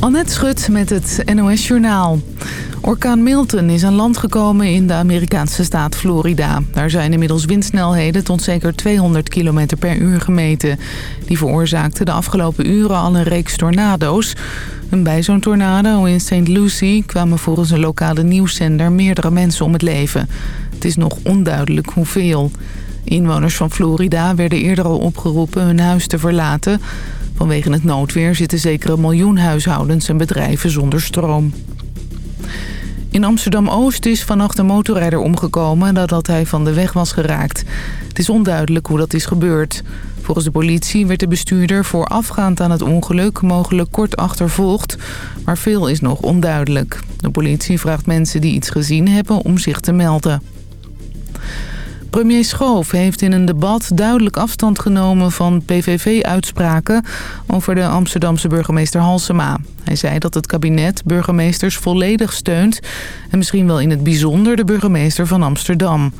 Annette Schut met het NOS Journaal. Orkaan Milton is aan land gekomen in de Amerikaanse staat Florida. Daar zijn inmiddels windsnelheden tot zeker 200 km per uur gemeten. Die veroorzaakten de afgelopen uren al een reeks tornado's. En bij zo'n tornado in St. Lucie kwamen volgens een lokale nieuwszender meerdere mensen om het leven. Het is nog onduidelijk hoeveel. Inwoners van Florida werden eerder al opgeroepen hun huis te verlaten... Vanwege het noodweer zitten zeker een miljoen huishoudens en bedrijven zonder stroom. In Amsterdam-Oost is vannacht een motorrijder omgekomen nadat hij van de weg was geraakt. Het is onduidelijk hoe dat is gebeurd. Volgens de politie werd de bestuurder voorafgaand aan het ongeluk mogelijk kort achtervolgd. Maar veel is nog onduidelijk. De politie vraagt mensen die iets gezien hebben om zich te melden. Premier Schoof heeft in een debat duidelijk afstand genomen van PVV-uitspraken over de Amsterdamse burgemeester Halsema. Hij zei dat het kabinet burgemeesters volledig steunt en misschien wel in het bijzonder de burgemeester van Amsterdam.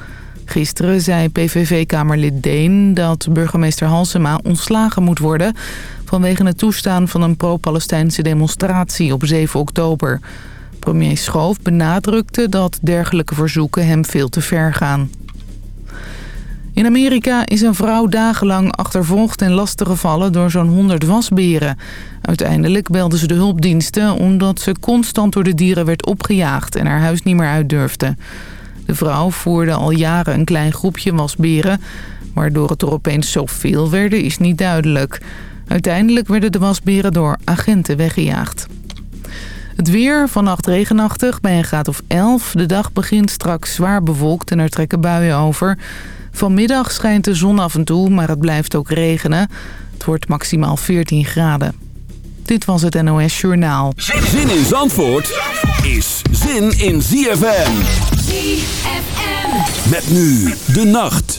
Gisteren zei PVV-kamerlid Deen dat burgemeester Halsema ontslagen moet worden... vanwege het toestaan van een pro-Palestijnse demonstratie op 7 oktober. Premier Schoof benadrukte dat dergelijke verzoeken hem veel te ver gaan. In Amerika is een vrouw dagenlang achtervolgd en lastiggevallen door zo'n 100 wasberen. Uiteindelijk belden ze de hulpdiensten omdat ze constant door de dieren werd opgejaagd en haar huis niet meer uit durfde. De vrouw voerde al jaren een klein groepje wasberen. Waardoor het er opeens zoveel werden is niet duidelijk. Uiteindelijk werden de wasberen door agenten weggejaagd. Het weer, vannacht regenachtig, bij een graad of 11. De dag begint straks zwaar bewolkt en er trekken buien over. Vanmiddag schijnt de zon af en toe, maar het blijft ook regenen. Het wordt maximaal 14 graden. Dit was het NOS Journaal. Zin in Zandvoort is zin in ZFM. ZFM. Met nu de nacht.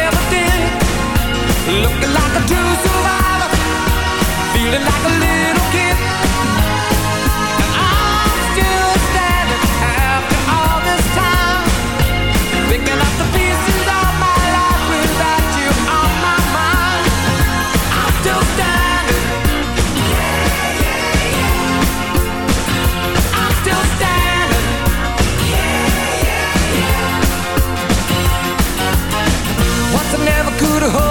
Looking like a true survivor, feeling like a little kid. I'm still standing after all this time, picking up the pieces of my life without you on my mind. I'm still standing. I'm still standing. Once I never could have.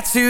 catsuit and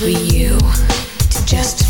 for you to just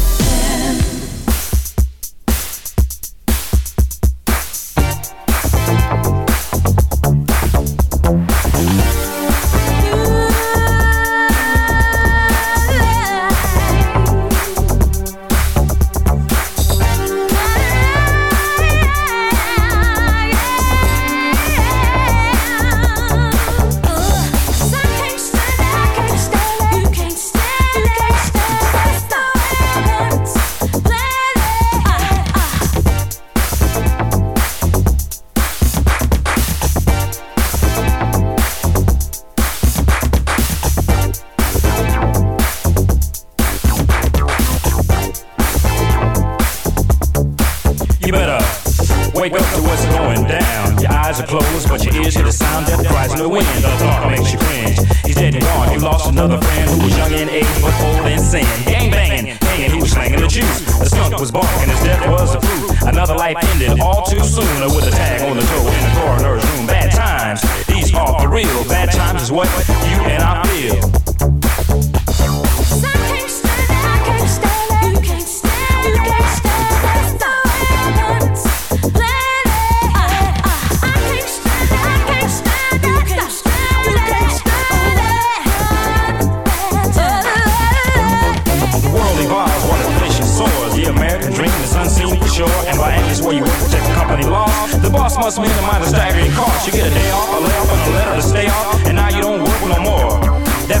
was born, and his death was the proof. Another life ended all too soon with a tag on the door in the coroner's room. Bad times, these are the real. Bad times is what you and I feel. must mean the amount of staggering cost. You get a day off, a layoff, and a letter to stay off, and now you don't work no more. That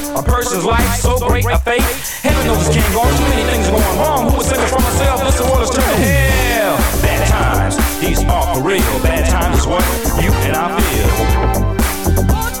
A person's life so great a fate. Heaven knows it can't go. Too many things are going wrong. Who was saving for myself? This world is turning hell. Bad times, these are for real. Bad times is what you and I feel.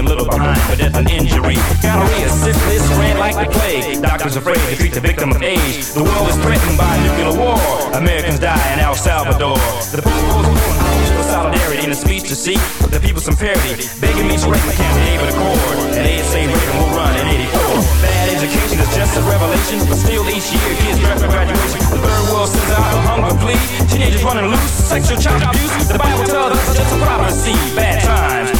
a little behind, but that's an injury. Gonorrhea, syphilis, ran like the plague. Doctors afraid to treat the victim of age. The world is threatened by nuclear war. Americans die in El Salvador. The people's for solidarity in a speech to seek the people some parity. Begging me to write my campaign for the court. And they say Reagan will run in 84. Bad education is just a revelation, but still each year kids draft for graduation. The third world sends out a hunger plea. Teenagers running loose, sexual child abuse. The Bible tells us it's just a prophecy. Bad times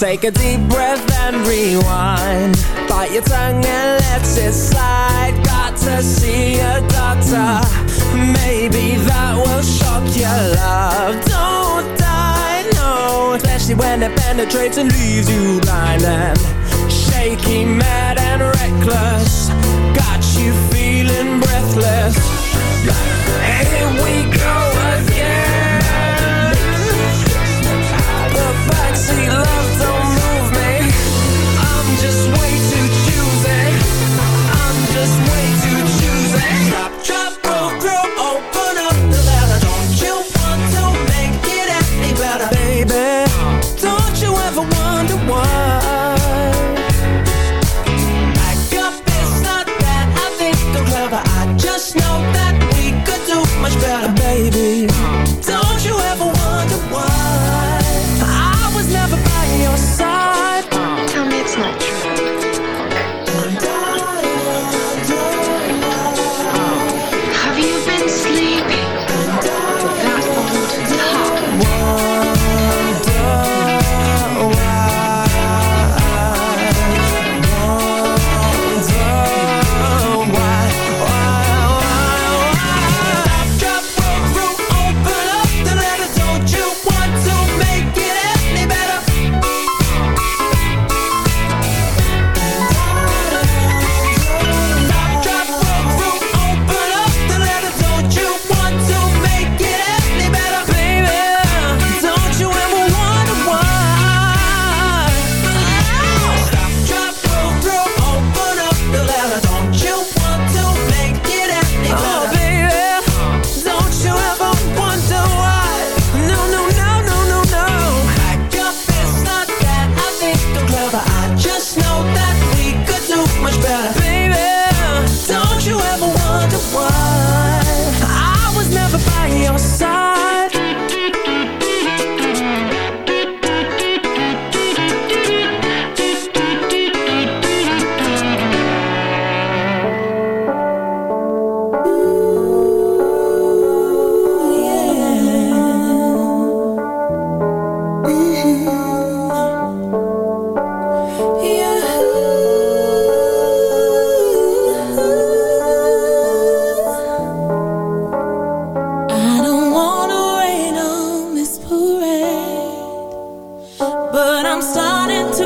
Take a deep breath rewind. Bite your tongue and let it slide. Got to see a doctor. Maybe that will shock your love. Don't die, no. Especially when it penetrates and leaves you blind And shaky, mad and reckless. Got you feeling breathless. Here we go again. The backseat love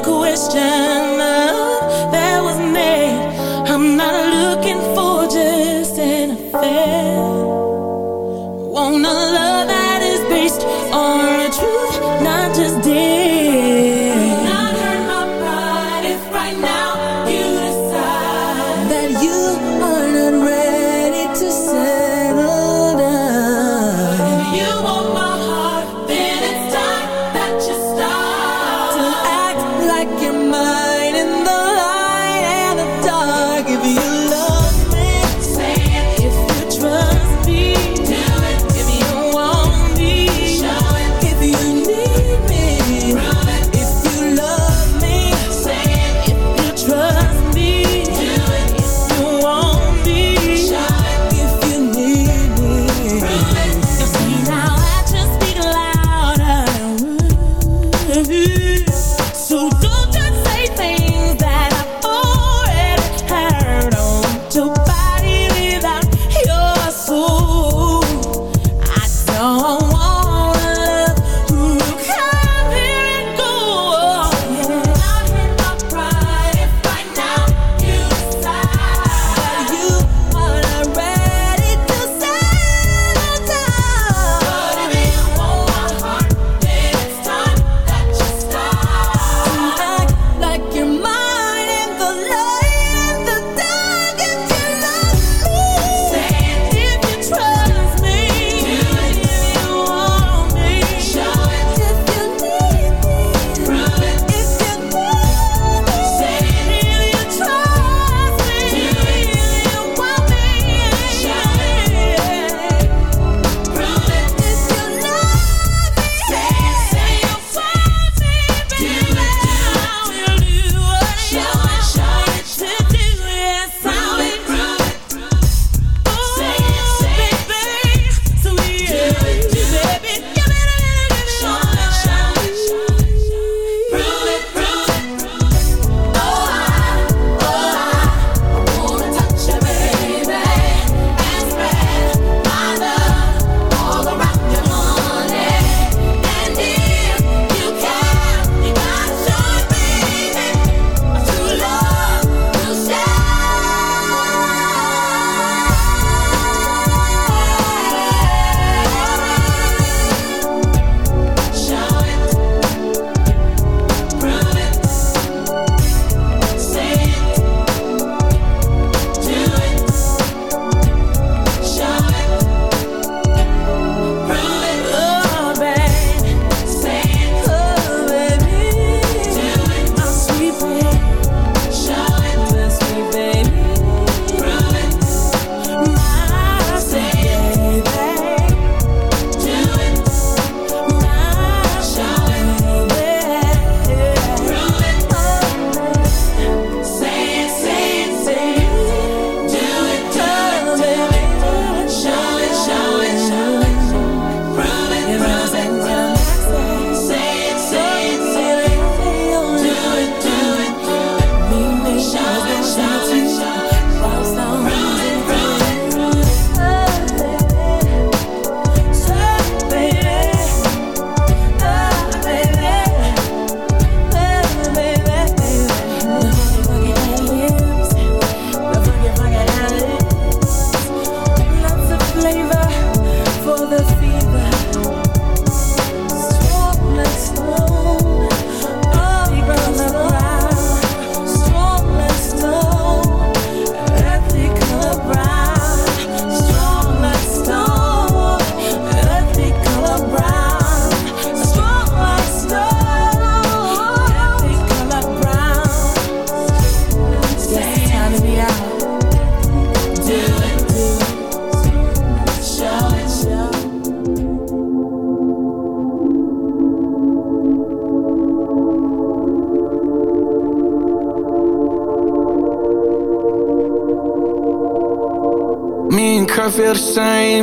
don't like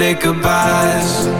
Good at goodbyes.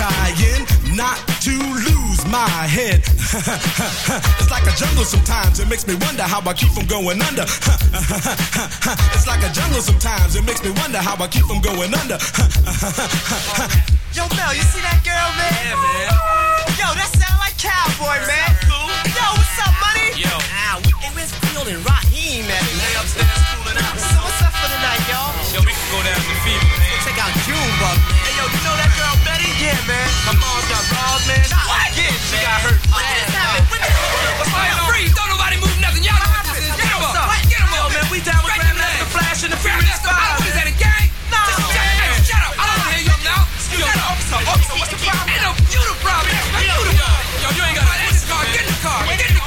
I'm trying not to lose my head. it's like a jungle sometimes. It makes me wonder how I keep from going under. it's like a jungle sometimes. It makes me wonder how I keep from going under. Yo, Mel, you see that girl, man? Yeah, man. Yo, that sound like cowboy, man. Cool. Yo, what's up, money? Yo. Ah, we, hey, where's Field and Raheem at? Lay upstairs cooling out. So what's up for the night, y'all? Yo, we can go down to Fever, man. Check out Junebug. Hey, yo, you know that girl Betty? Yeah, man. My mom's got balls, man. What? Yeah, she got hurt. What just happened? What the What's going on? Freeze! Don't nobody move nothing. Y'all know what this is. Get 'em What's up. up? Get 'em Yo, up. man, we down with Grandmaster. Flash and the Furious. Five. What is that, a gang? No, Just shut, man. hey, shut up. I don't wanna hear you now. Excuse Shut me, up. officer. Officer, what's the problem? Ain't no you the problem. You the problem. Yo, you ain't got to Get in the car. Get in the car.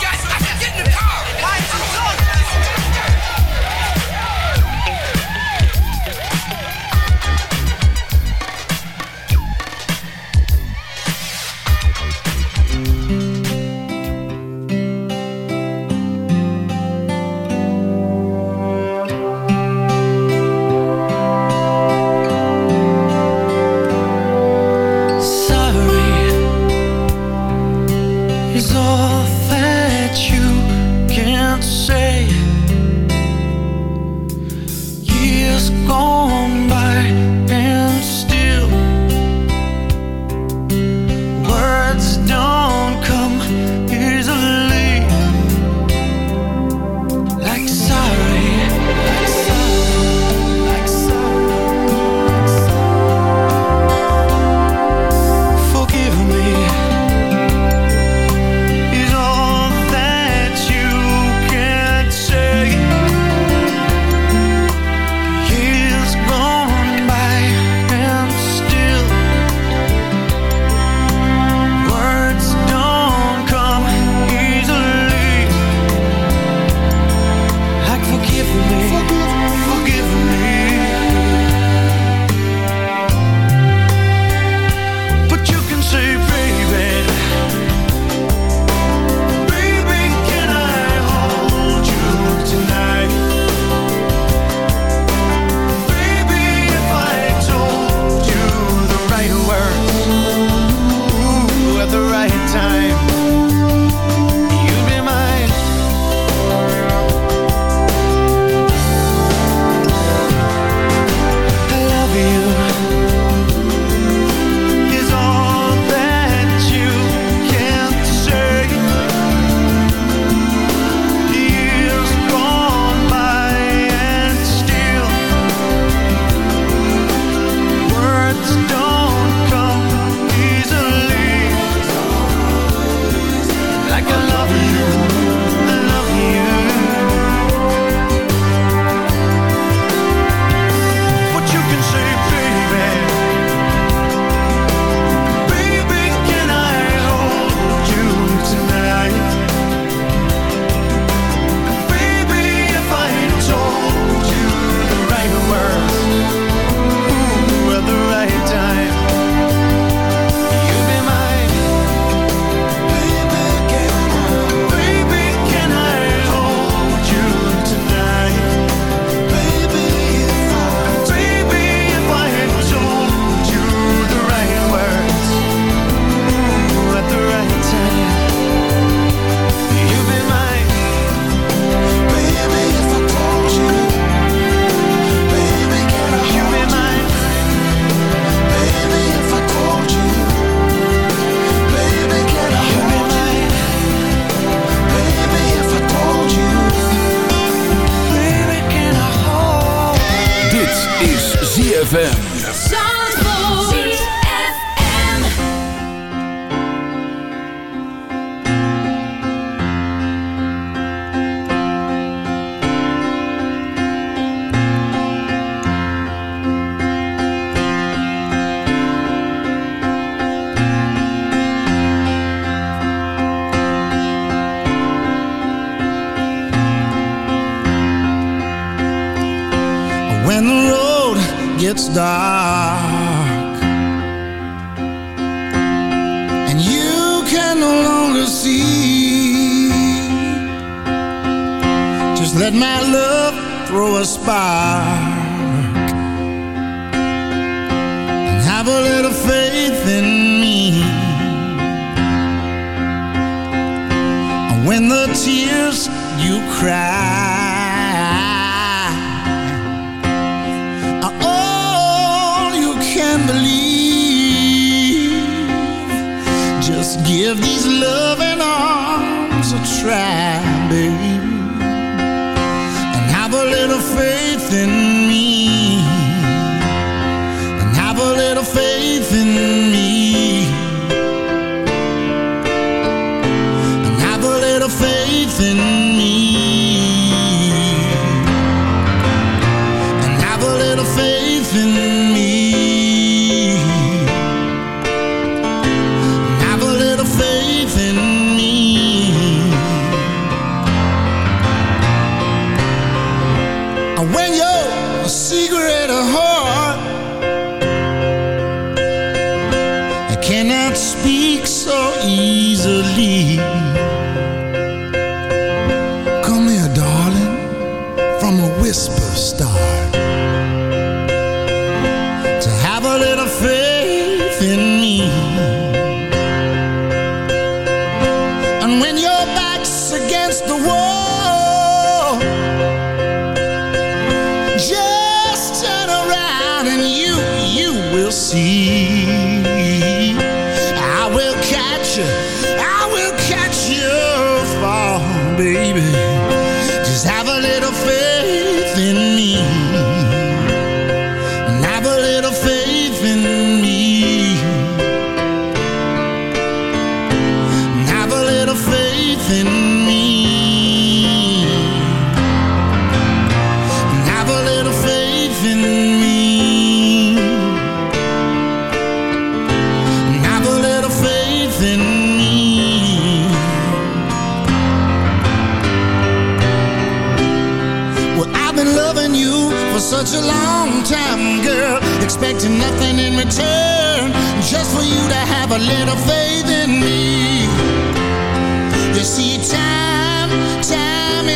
face.